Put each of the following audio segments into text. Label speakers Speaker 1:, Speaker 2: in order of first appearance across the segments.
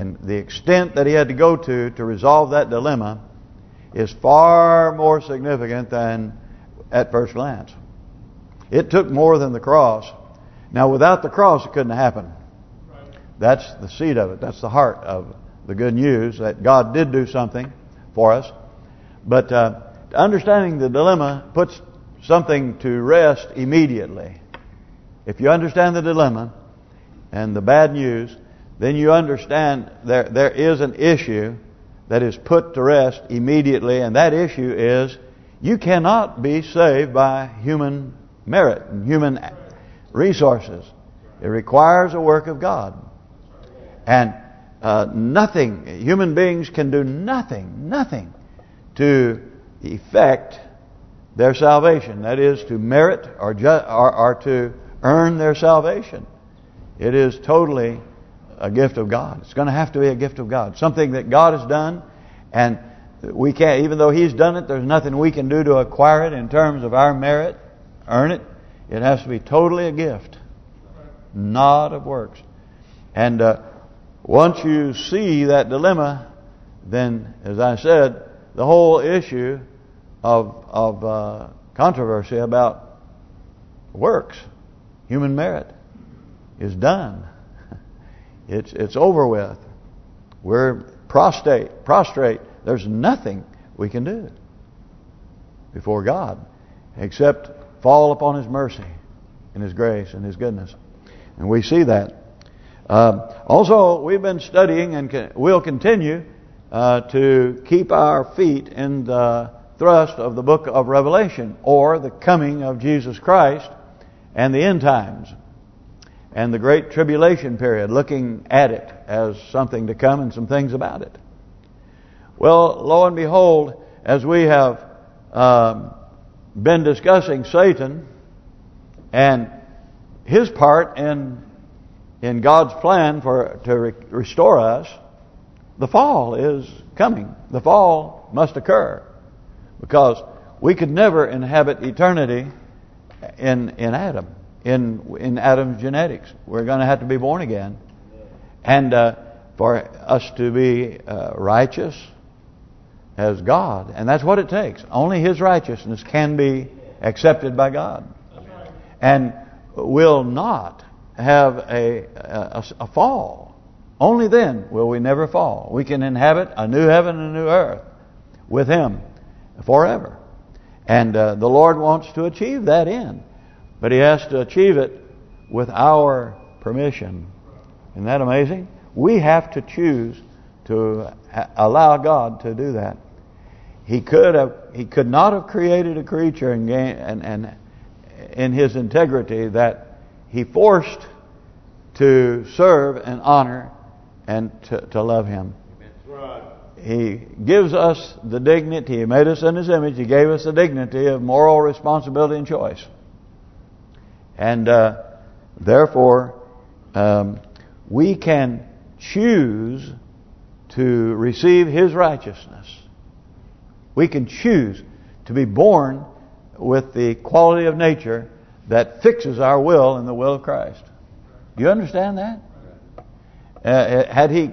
Speaker 1: And the extent that he had to go to to resolve that dilemma is far more significant than at first glance. It took more than the cross. Now, without the cross, it couldn't happen. That's the seed of it. That's the heart of the good news that God did do something for us. But uh, understanding the dilemma puts something to rest immediately. If you understand the dilemma and the bad news, then you understand there there is an issue that is put to rest immediately, and that issue is you cannot be saved by human merit and human resources. It requires a work of God. And uh, nothing, human beings can do nothing, nothing to effect their salvation. That is, to merit or, or, or to earn their salvation. It is totally a gift of God. It's going to have to be a gift of God. Something that God has done and we can't, even though He's done it, there's nothing we can do to acquire it in terms of our merit, earn it. It has to be totally a gift, not of works. And uh, once you see that dilemma, then, as I said, the whole issue of of uh, controversy about works, human merit, is done. It's it's over with. We're prostrate, prostrate. There's nothing we can do before God except fall upon His mercy and His grace and His goodness. And we see that. Uh, also, we've been studying and will continue uh, to keep our feet in the thrust of the book of Revelation or the coming of Jesus Christ and the end times and the great tribulation period, looking at it as something to come and some things about it. Well, lo and behold, as we have um, been discussing Satan and his part in in God's plan for to re restore us, the fall is coming. The fall must occur because we could never inhabit eternity in in Adam in in Adam's genetics. We're going to have to be born again, and uh, for us to be uh, righteous as God, and that's what it takes. Only His righteousness can be accepted by God, and will not have a, a, a fall. Only then will we never fall. We can inhabit a new heaven and a new earth with Him forever. And uh, the Lord wants to achieve that end. But He has to achieve it with our permission. Isn't that amazing? We have to choose to allow God to do that. He could have, He could not have created a creature and and, and in His integrity that He forced to serve and honor and to, to love Him. He gives us the dignity. He made us in His image. He gave us the dignity of moral responsibility and choice. And uh, therefore, um, we can choose to receive His righteousness. We can choose to be born with the quality of nature that fixes our will in the will of Christ. Do you understand that? Uh, uh had He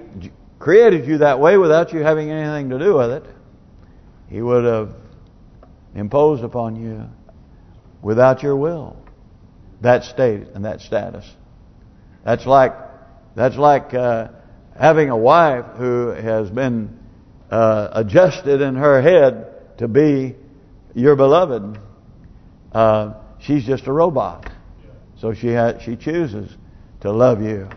Speaker 1: created you that way without you having anything to do with it, He would have imposed upon you without your will that state and that status. That's like that's like uh, having a wife who has been uh, adjusted in her head to be your beloved. Uh, she's just a robot, so she she chooses to love you,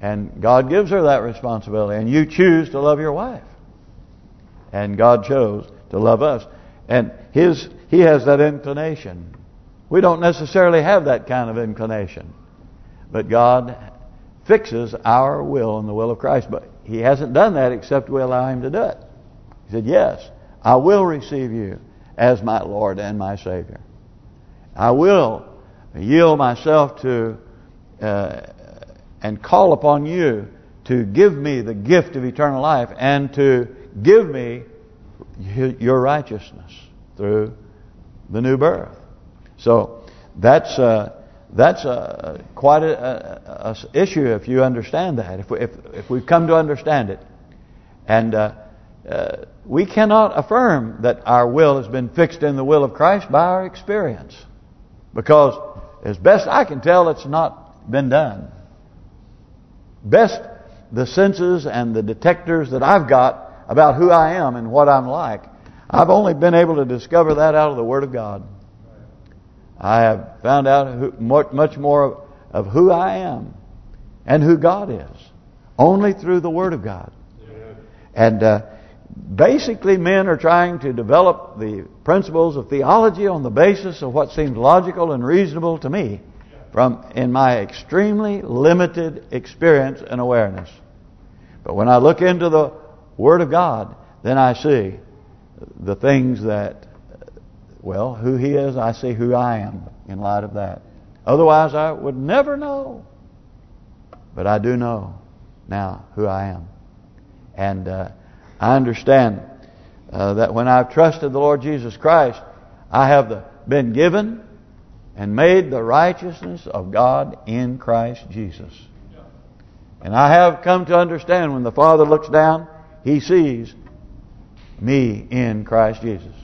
Speaker 1: and God gives her that responsibility. And you choose to love your wife, and God chose to love us, and His He has that inclination we don't necessarily have that kind of inclination. But God fixes our will in the will of Christ. But He hasn't done that except we allow Him to do it. He said, yes, I will receive you as my Lord and my Savior. I will yield myself to uh, and call upon you to give me the gift of eternal life and to give me your righteousness through the new birth. So that's uh, that's a quite a, a, a, issue if you understand that. If we, if if we've come to understand it, and uh, uh, we cannot affirm that our will has been fixed in the will of Christ by our experience, because as best I can tell, it's not been done. Best the senses and the detectors that I've got about who I am and what I'm like, I've only been able to discover that out of the Word of God. I have found out much more of who I am and who God is only through the Word of God. And uh, basically men are trying to develop the principles of theology on the basis of what seems logical and reasonable to me from in my extremely limited experience and awareness. But when I look into the Word of God, then I see the things that, well, who He is, I see who I am in light of that. Otherwise, I would never know. But I do know now who I am. And uh, I understand uh, that when I've trusted the Lord Jesus Christ, I have the, been given and made the righteousness of God in Christ Jesus. And I have come to understand when the Father looks down, He sees me in Christ Jesus.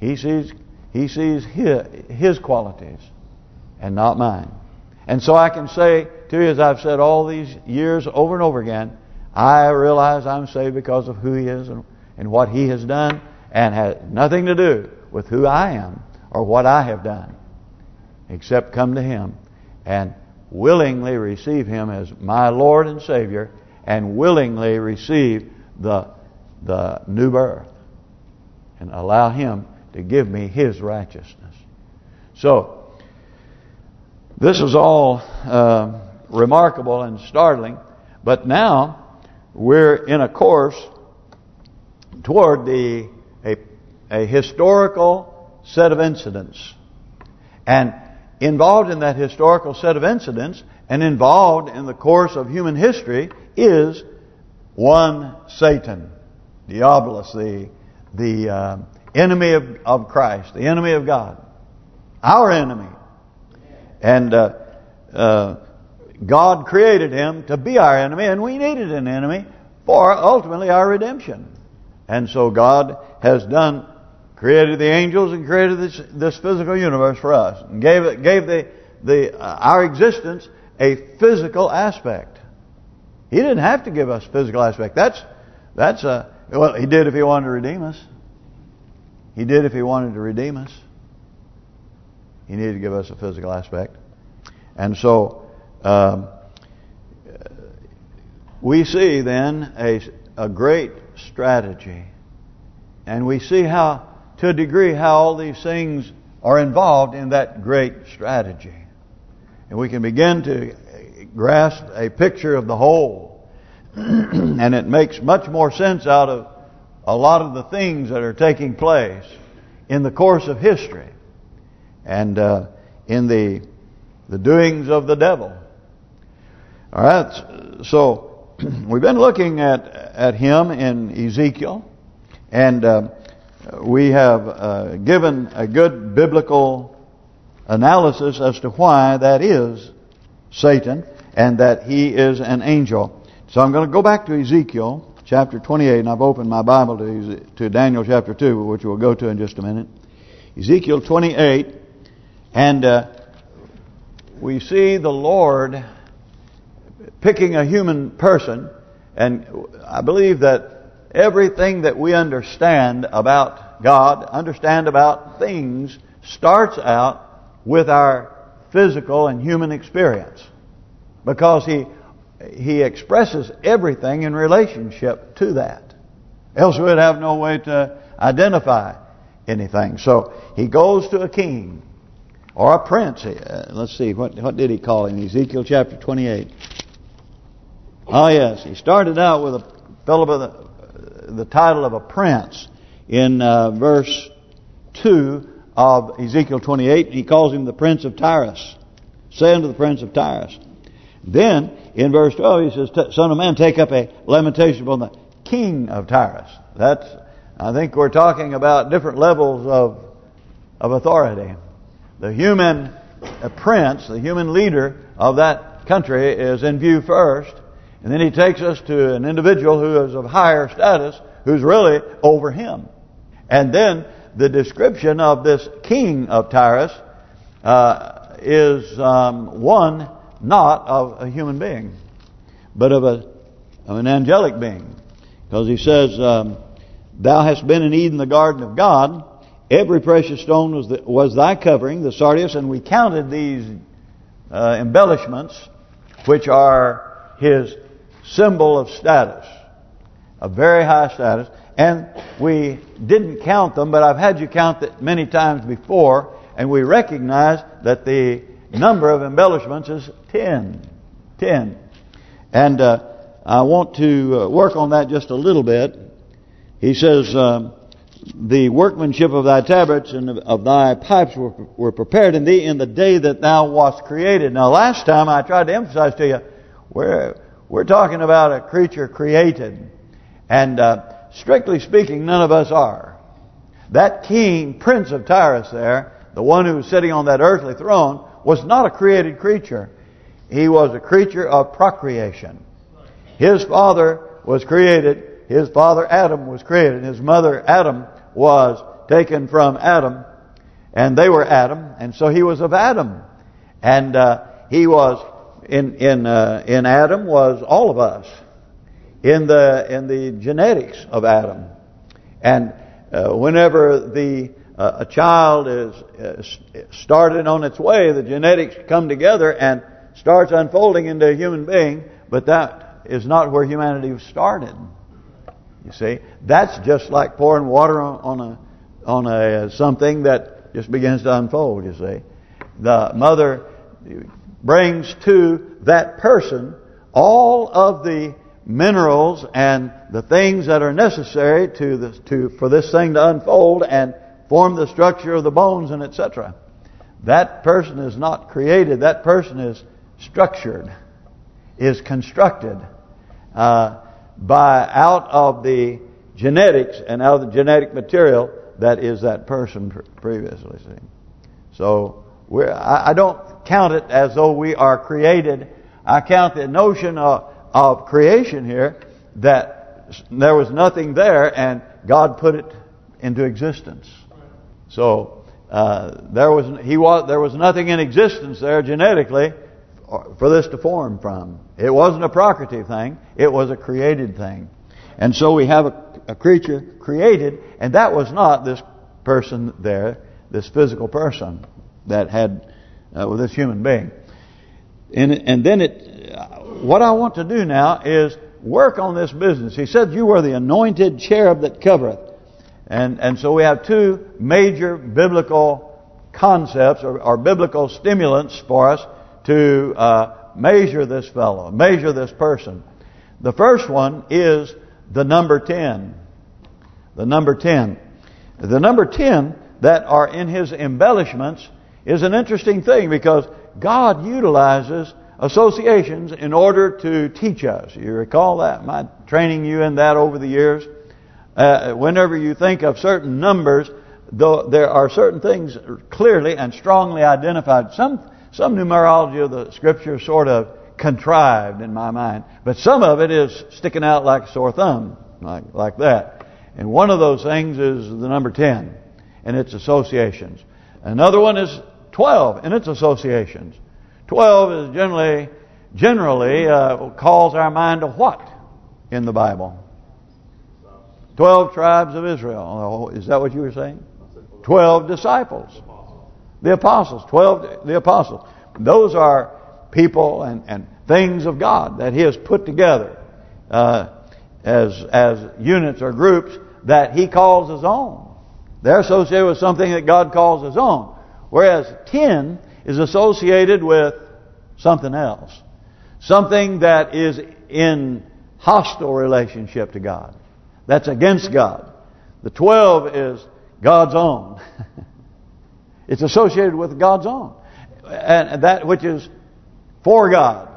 Speaker 1: He sees He sees His, his qualities and not mine. And so I can say to you, as I've said all these years over and over again, I realize I'm saved because of who He is and, and what He has done and has nothing to do with who I am or what I have done except come to Him and willingly receive Him as my Lord and Savior and willingly receive the the new birth and allow Him to give me His righteousness. So, this is all uh, remarkable and startling, but now we're in a course toward the a, a historical set of incidents. And involved in that historical set of incidents and involved in the course of human history is one Satan, Diabolus, the the uh, enemy of, of Christ, the enemy of God, our enemy. And uh, uh, God created him to be our enemy, and we needed an enemy for ultimately our redemption. And so God has done created the angels and created this this physical universe for us and gave gave the the uh, our existence a physical aspect. He didn't have to give us physical aspect. That's that's a well. He did if he wanted to redeem us. He did if he wanted to redeem us. He needed to give us a physical aspect, and so um, we see then a a great strategy, and we see how to a degree how all these things are involved in that great strategy. And we can begin to grasp a picture of the whole. and it makes much more sense out of a lot of the things that are taking place in the course of history and uh, in the the doings of the devil. All right, so we've been looking at at him in Ezekiel, and uh, we have uh, given a good biblical analysis as to why that is Satan and that he is an angel. So I'm going to go back to Ezekiel chapter 28, and I've opened my Bible to, to Daniel chapter 2, which we'll go to in just a minute. Ezekiel 28, and uh, we see the Lord picking a human person, and I believe that everything that we understand about God, understand about things, starts out with our physical and human experience. Because He He expresses everything in relationship to that. Else we'd have no way to identify anything. So He goes to a king or a prince. Uh, let's see, what what did He call him? Ezekiel chapter 28. Oh yes, He started out with a fellow by the the title of a prince in uh, verse 2 of Ezekiel 28. He calls him the prince of Tyrus. Say unto the prince of Tyrus. Then, in verse 12, he says, Son of man, take up a lamentation upon the king of Tyrus. That's, I think we're talking about different levels of of authority. The human prince, the human leader of that country is in view first. And then he takes us to an individual who is of higher status, who's really over him. And then the description of this king of Tyrus uh, is um, one not of a human being, but of a of an angelic being. Because he says, um, Thou hast been in Eden, the garden of God. Every precious stone was the, was thy covering, the sardius, and we counted these uh, embellishments, which are his symbol of status, a very high status. And we didn't count them, but I've had you count it many times before, and we recognize that the number of embellishments is 10. 10. And uh, I want to uh, work on that just a little bit. He says, um, the workmanship of thy tabrets and of thy pipes were, were prepared in thee in the day that thou wast created. Now, last time I tried to emphasize to you, we're we're talking about a creature created, and uh, strictly speaking, none of us are. That king, prince of Tyrus, there, the one who was sitting on that earthly throne, was not a created creature. He was a creature of procreation. His father was created. His father Adam was created. His mother Adam was taken from Adam, and they were Adam, and so he was of Adam, and uh, he was in in uh, in Adam was all of us, in the in the genetics of Adam, and uh, whenever the a child is started on its way, the genetics come together and starts unfolding into a human being, but that is not where humanity started. You see, that's just like pouring water on, on a on a something that just begins to unfold. You see, the mother brings to that person all of the minerals and the things that are necessary to this to for this thing to unfold and form the structure of the bones and etc. That person is not created. That person is structured, is constructed. Uh, by out of the genetics and out of the genetic material that is that person previously. See, so I, I don't count it as though we are created. I count the notion of, of creation here that there was nothing there and God put it into existence. So uh, there was he was there was nothing in existence there genetically for this to form from. It wasn't a procreative thing. It was a created thing. And so we have a, a creature created, and that was not this person there, this physical person that had uh, with this human being. And and then it, uh, what I want to do now is work on this business. He said you were the anointed cherub that covereth. And and so we have two major biblical concepts or, or biblical stimulants for us to uh, measure this fellow, measure this person. The first one is the number 10. The number 10. The number 10 that are in his embellishments is an interesting thing because God utilizes associations in order to teach us. You recall that? My training you in that over the years. Uh, whenever you think of certain numbers, though there are certain things clearly and strongly identified. Some some numerology of the Scripture sort of contrived in my mind, but some of it is sticking out like a sore thumb, like like that. And one of those things is the number 10 and its associations. Another one is 12 and its associations. 12 is generally generally uh, calls our mind to what in the Bible? 12 tribes of Israel. Is that what you were saying? 12 disciples. The apostles, 12, the apostles. Those are people and, and things of God that He has put together uh, as as units or groups that He calls His own. They're associated with something that God calls His own. Whereas 10 is associated with something else. Something that is in hostile relationship to God. That's against God. The 12 is God's own. It's associated with God's own. And that which is for God.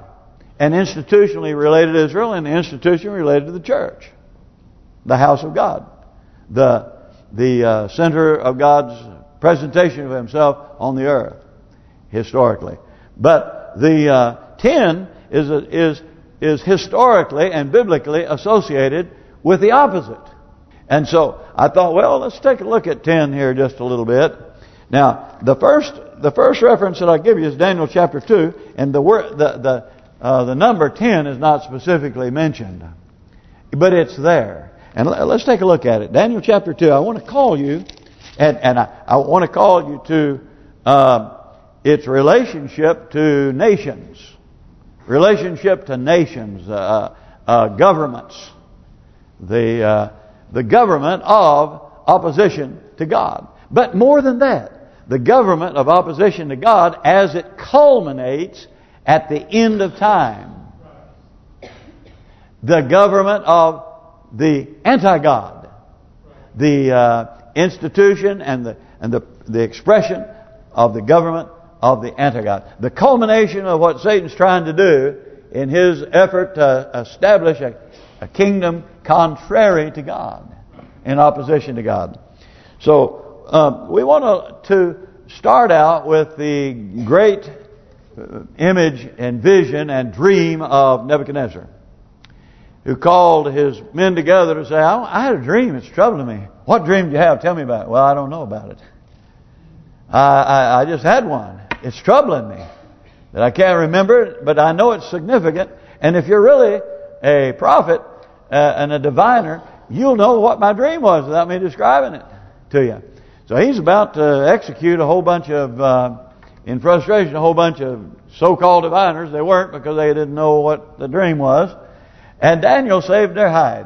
Speaker 1: And institutionally related to Israel and institutionally related to the church. The house of God. The the uh, center of God's presentation of himself on the earth. historically. But the uh, ten is is is historically and biblically associated with the opposite. And so I thought, well, let's take a look at 10 here just a little bit. Now, the first the first reference that I give you is Daniel chapter 2, and the word the the uh, the number 10 is not specifically mentioned, but it's there. And let's take a look at it. Daniel chapter 2. I want to call you, and and I, I want to call you to uh, its relationship to nations, relationship to nations, uh, uh governments, the uh, the government of opposition to God. But more than that, the government of opposition to God as it culminates at the end of time. The government of the anti-God. The uh, institution and the and the the expression of the government of the anti-God. The culmination of what Satan's trying to do in his effort to establish a, a kingdom contrary to God, in opposition to God. So um, we want to, start out with the great uh, image and vision and dream of Nebuchadnezzar, who called his men together to say, I had a dream, it's troubling me. What dream did you have? Tell me about it. Well, I don't know about it. I, I, I just had one. It's troubling me. That I can't remember it, but I know it's significant. And if you're really a prophet uh, and a diviner, you'll know what my dream was without me describing it to you. So he's about to execute a whole bunch of, uh, in frustration, a whole bunch of so-called diviners. They weren't because they didn't know what the dream was. And Daniel saved their hide.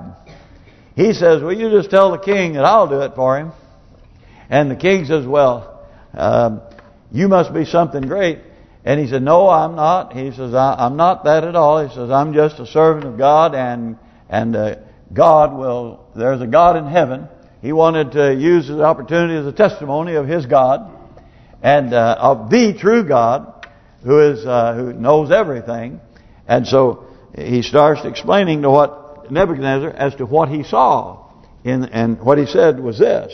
Speaker 1: He says, well, you just tell the king that I'll do it for him. And the king says, well, um, you must be something great. And he said, no, I'm not. He says, I'm not that at all. He says, I'm just a servant of God and and uh, God will, there's a God in heaven. He wanted to use his opportunity as a testimony of his God and uh, of the true God who is uh, who knows everything. And so he starts explaining to what Nebuchadnezzar as to what he saw. In, and what he said was this.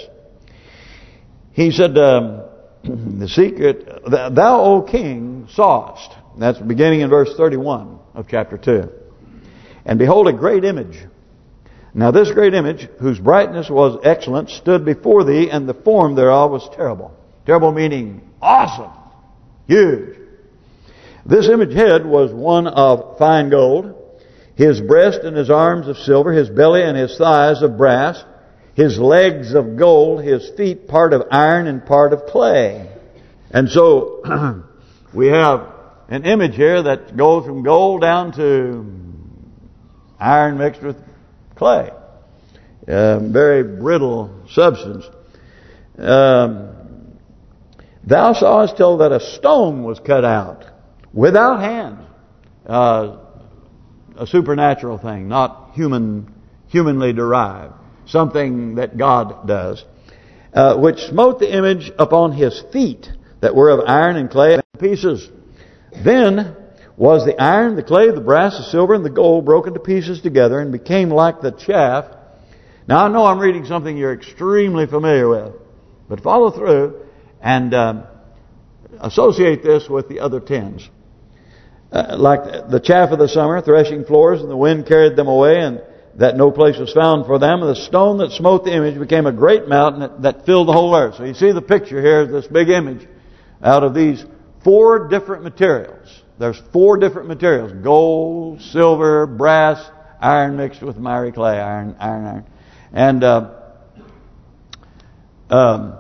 Speaker 1: He said, um, the secret, thou, O king, sawest. That's beginning in verse 31 of chapter 2. And behold, a great image. Now this great image, whose brightness was excellent, stood before thee, and the form thereof was terrible. Terrible meaning awesome, huge. This image head was one of fine gold, his breast and his arms of silver, his belly and his thighs of brass, his legs of gold, his feet part of iron and part of clay. And so we have an image here that goes from gold down to iron mixed with clay. Uh, very brittle substance. Um, thou sawest till that a stone was cut out without hands. Uh, a supernatural thing, not human, humanly derived. Something that God does. Uh, which smote the image upon his feet that were of iron and clay pieces. Then was the iron, the clay, the brass, the silver, and the gold broken to pieces together and became like the chaff. Now I know I'm reading something you're extremely familiar with, but follow through and um, associate this with the other tens. Uh, like the chaff of the summer, threshing floors, and the wind carried them away, and that no place was found for them. And the stone that smote the image became a great mountain that, that filled the whole earth. So you see the picture here this big image out of these four different materials. There's four different materials. Gold, silver, brass, iron mixed with miry clay. Iron, iron, iron. And uh, um,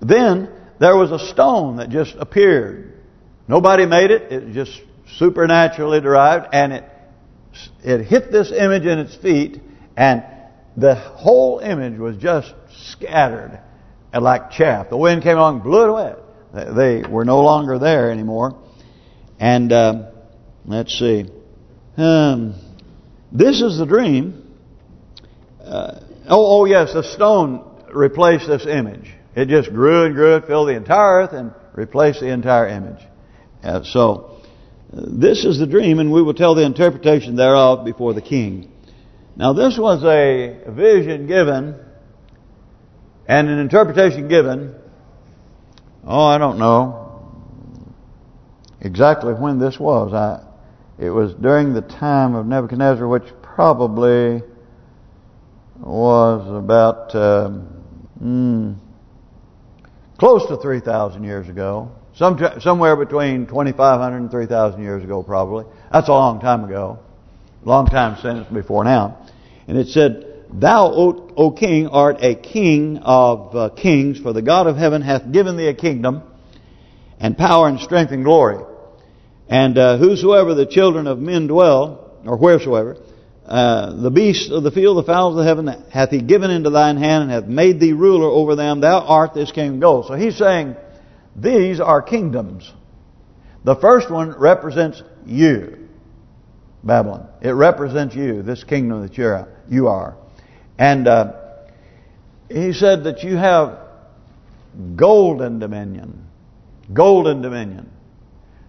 Speaker 1: then there was a stone that just appeared. Nobody made it. It just supernaturally derived. And it it hit this image in its feet. And the whole image was just scattered like chaff. The wind came along blew it away. They were no longer there anymore. And uh, let's see. Um, this is the dream. Uh, oh, oh yes, the stone replaced this image. It just grew and grew. It filled the entire earth and replaced the entire image. Uh, so, this is the dream, and we will tell the interpretation thereof before the king. Now, this was a vision given and an interpretation given, oh, I don't know, exactly when this was. I, It was during the time of Nebuchadnezzar, which probably was about um, mm, close to 3,000 years ago. Some Somewhere between 2,500 and 3,000 years ago, probably. That's a long time ago. Long time since before now. And it said, Thou, o, o king, art a king of uh, kings, for the God of heaven hath given thee a kingdom, and power and strength and glory. And uh, whosoever the children of men dwell, or wheresoever, uh, the beasts of the field, the fowls of the heaven, hath he given into thine hand, and hath made thee ruler over them. Thou art this king of gold. So he's saying, these are kingdoms. The first one represents you, Babylon. It represents you, this kingdom that you're you are. And uh, he said that you have golden dominion. Golden dominion.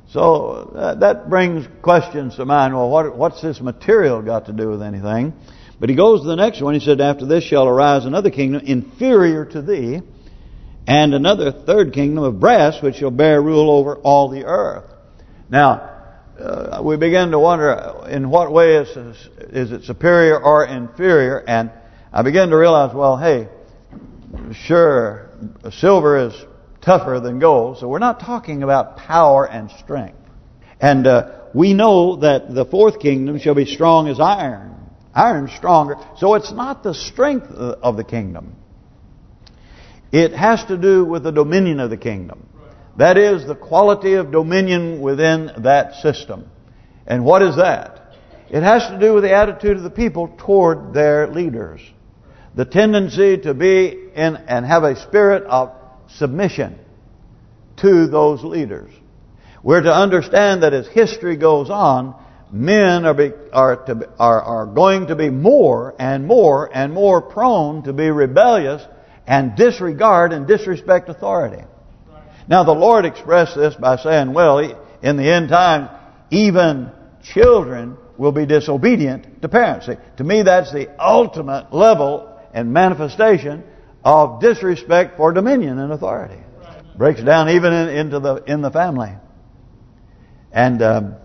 Speaker 1: So uh, that brings questions to mind. Well, what, what's this material got to do with anything? But he goes to the next one. He said, After this shall arise another kingdom inferior to thee, and another third kingdom of brass, which shall bear rule over all the earth. Now, uh, we begin to wonder in what way is is it superior or inferior, and I begin to realize, well, hey, sure, silver is tougher than gold. So we're not talking about power and strength. And uh, we know that the fourth kingdom shall be strong as iron. Iron stronger. So it's not the strength of the kingdom. It has to do with the dominion of the kingdom. That is the quality of dominion within that system. And what is that? It has to do with the attitude of the people toward their leaders. The tendency to be in and have a spirit of submission to those leaders. We're to understand that as history goes on, men are be, are to are are going to be more and more and more prone to be rebellious and disregard and disrespect authority. Now the Lord expressed this by saying, well, in the end time, even children will be disobedient to parents. See, to me, that's the ultimate level and manifestation of disrespect for dominion and authority. Breaks down even in, into the in the family. And um,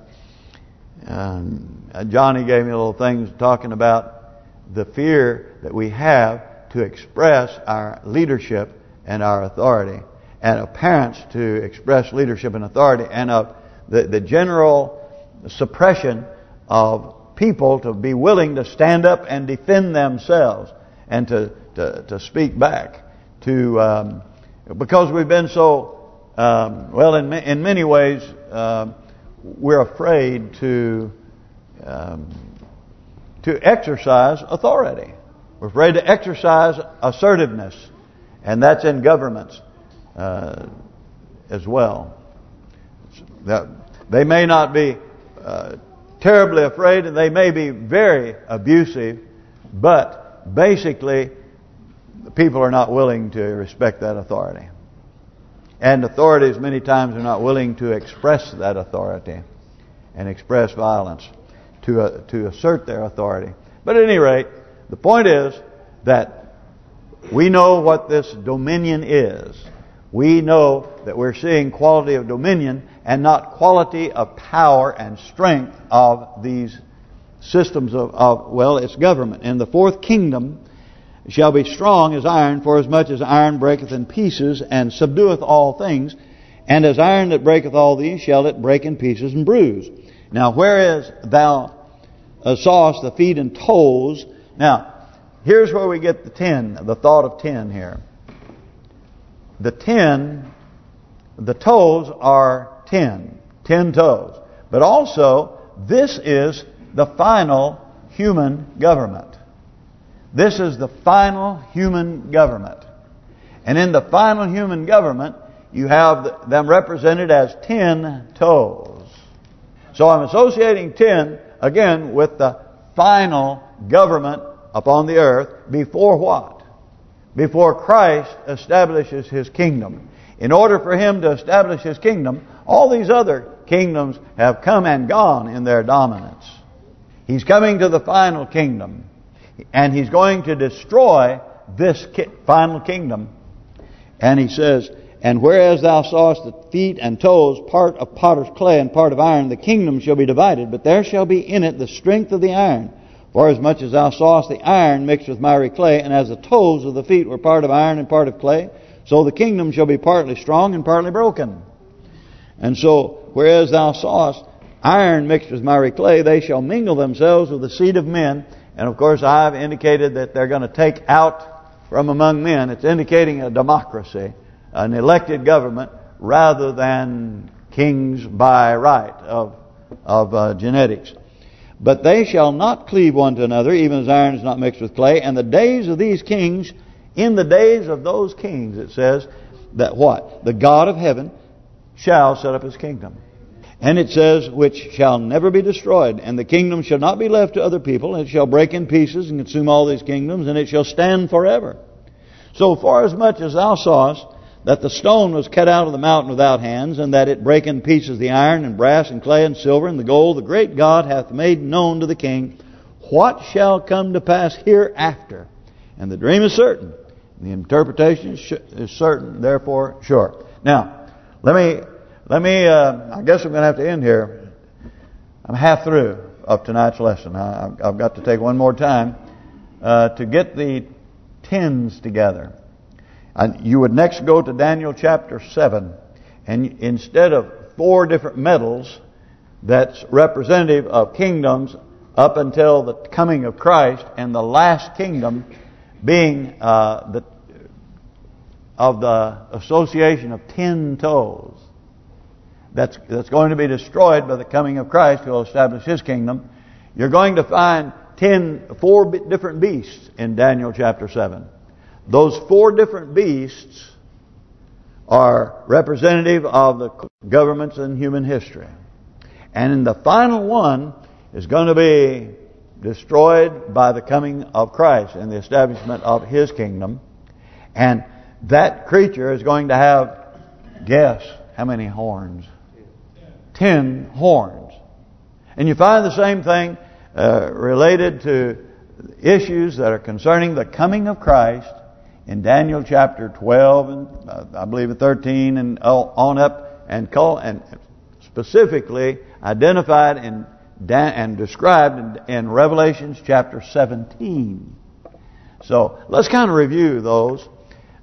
Speaker 1: um, Johnny gave me little things talking about the fear that we have to express our leadership and our authority, and of parents to express leadership and authority, and of the, the general suppression of people to be willing to stand up and defend themselves and to to, to speak back to um, because we've been so um, well in in many ways uh, we're afraid to um, to exercise authority. We're afraid to exercise assertiveness, and that's in governments uh, as well. That they may not be uh, terribly afraid, and they may be very abusive, but basically people are not willing to respect that authority. And authorities many times are not willing to express that authority and express violence to uh, to assert their authority. But at any rate, the point is that we know what this dominion is. We know that we're seeing quality of dominion and not quality of power and strength of these systems of, of well, it's government. In the fourth kingdom shall be strong as iron, for as much as iron breaketh in pieces, and subdueth all things. And as iron that breaketh all these, shall it break in pieces and bruise. Now, whereas thou uh, sawest the feet and toes... Now, here's where we get the ten, the thought of ten here. The ten, the toes are ten, ten toes. But also, this is the final human government. This is the final human government. And in the final human government, you have them represented as ten toes. So I'm associating ten, again, with the final government upon the earth before what? Before Christ establishes His kingdom. In order for Him to establish His kingdom, all these other kingdoms have come and gone in their dominance. He's coming to the final kingdom. And he's going to destroy this final kingdom. And he says, And whereas thou sawest the feet and toes, part of potter's clay and part of iron, the kingdom shall be divided, but there shall be in it the strength of the iron. For as much as thou sawest the iron mixed with miry clay, and as the toes of the feet were part of iron and part of clay, so the kingdom shall be partly strong and partly broken. And so, whereas thou sawest iron mixed with miry clay, they shall mingle themselves with the seed of men. And of course, I've indicated that they're going to take out from among men. It's indicating a democracy an elected government rather than kings by right of of uh, genetics. But they shall not cleave one to another, even as iron is not mixed with clay. And the days of these kings, in the days of those kings, it says that what? The God of heaven shall set up his kingdom. And it says, which shall never be destroyed. And the kingdom shall not be left to other people. It shall break in pieces and consume all these kingdoms, and it shall stand forever. So far as much as thou sawest that the stone was cut out of the mountain without hands, and that it brake in pieces the iron and brass and clay and silver and the gold, the great God hath made known to the king what shall come to pass hereafter. And the dream is certain, the interpretation is certain, therefore sure. Now, let me, let me. Uh, I guess I'm going to have to end here. I'm half through of tonight's lesson. I, have got to take one more time uh, to get the tens together. And you would next go to Daniel chapter 7. And instead of four different metals that's representative of kingdoms up until the coming of Christ and the last kingdom being uh, the of the association of ten toes that's that's going to be destroyed by the coming of Christ who will establish His kingdom. You're going to find ten, four different beasts in Daniel chapter 7. Those four different beasts are representative of the governments in human history. And in the final one is going to be destroyed by the coming of Christ and the establishment of His kingdom. And that creature is going to have, guess, how many horns? Ten horns. And you find the same thing uh, related to issues that are concerning the coming of Christ in Daniel chapter 12 and uh, I believe 13 and on up and call and specifically identified and and described in, in Revelations chapter 17. So let's kind of review those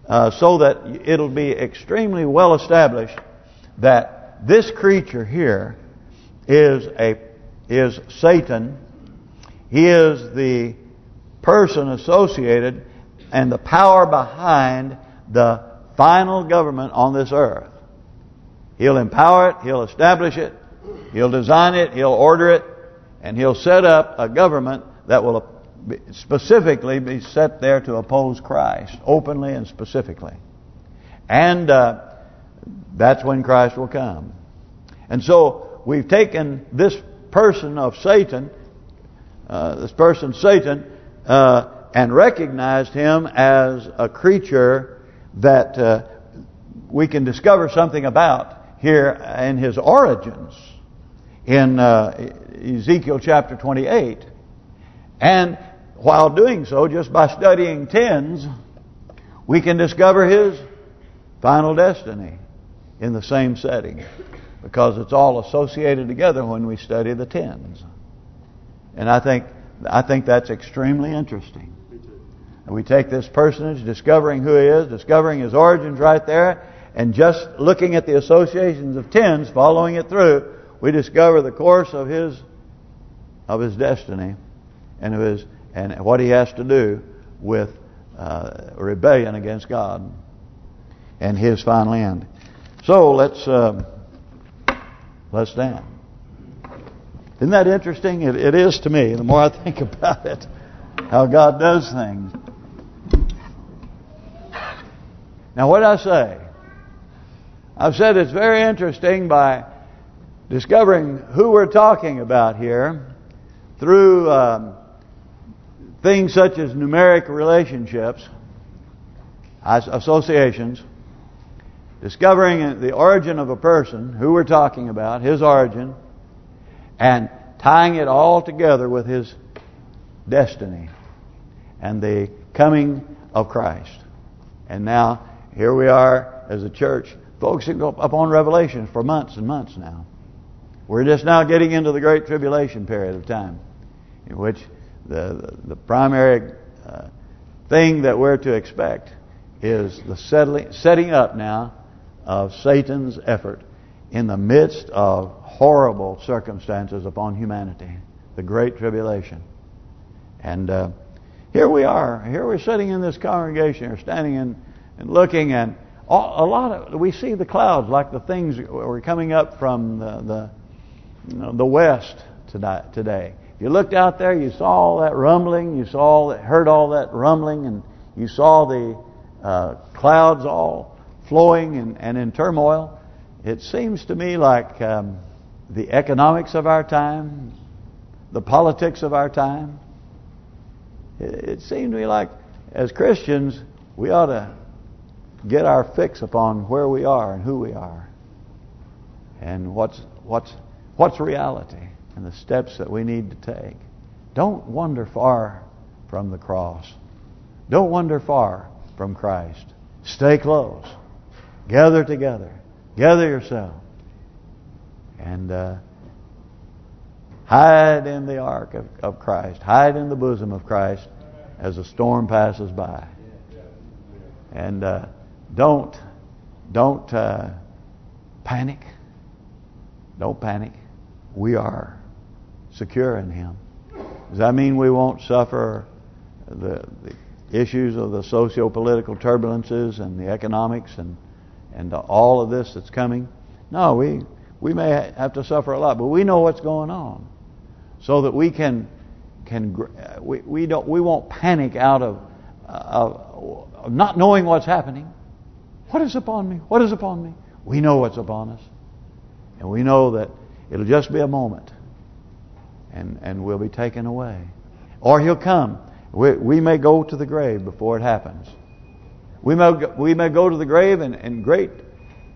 Speaker 1: uh, so that it'll be extremely well established that this creature here is a is Satan. He is the person associated and the power behind the final government on this earth. He'll empower it, he'll establish it, he'll design it, he'll order it, and he'll set up a government that will specifically be set there to oppose Christ, openly and specifically. And uh, that's when Christ will come. And so we've taken this person of Satan, uh, this person Satan, uh, and recognized him as a creature that uh, we can discover something about here in his origins in uh, Ezekiel chapter 28. And while doing so, just by studying tens, we can discover his final destiny in the same setting. Because it's all associated together when we study the tens. And I think I think that's extremely interesting. And we take this personage, discovering who he is, discovering his origins right there, and just looking at the associations of tens, following it through, we discover the course of his of his destiny and of his and what he has to do with uh, rebellion against God and his final end. So let's um, let's stand. Isn't that interesting? It, it is to me. The more I think about it, how God does things. Now what did I say? I've said it's very interesting by discovering who we're talking about here through um, things such as numeric relationships, associations, discovering the origin of a person, who we're talking about, his origin, and tying it all together with his destiny and the coming of Christ. And now here we are as a church focusing upon Revelation for months and months now. We're just now getting into the Great Tribulation period of time, in which the the, primary uh, thing that we're to expect is the settling, setting up now of Satan's effort in the midst of horrible circumstances upon humanity, the Great Tribulation. And uh, here we are. Here we're sitting in this congregation, or standing in and looking, and a lot of we see the clouds like the things were coming up from the the, you know, the west today. If you looked out there, you saw all that rumbling, you saw heard all that rumbling, and you saw the uh, clouds all flowing and, and in turmoil. It seems to me like um, the economics of our time, the politics of our time. It, it seems to me like as Christians, we ought to get our fix upon where we are and who we are, and what's what's what's reality, and the steps that we need to take. Don't wander far from the cross. Don't wander far from Christ. Stay close. Gather together. Gather yourself. And uh, hide in the ark of, of Christ. Hide in the bosom of Christ as a storm passes by. And uh, don't don't uh, panic. Don't panic. We are secure in Him. Does that mean we won't suffer the, the issues of the socio-political turbulences and the economics and and all of this that's coming. No, we we may have to suffer a lot, but we know what's going on, so that we can can uh, we we don't we won't panic out of, uh, of, of not knowing what's happening. What is upon me? What is upon me? We know what's upon us, and we know that it'll just be a moment, and and we'll be taken away, or He'll come we, we may go to the grave before it happens. We may we may go to the grave in, in great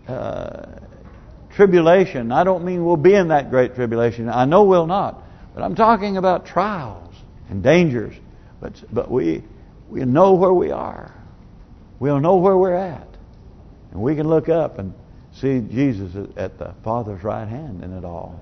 Speaker 1: uh, tribulation. I don't mean we'll be in that great tribulation. I know we'll not. But I'm talking about trials and dangers. But but we we know where we are. We'll know where we're at. And we can look up and see Jesus at the Father's right hand in it all.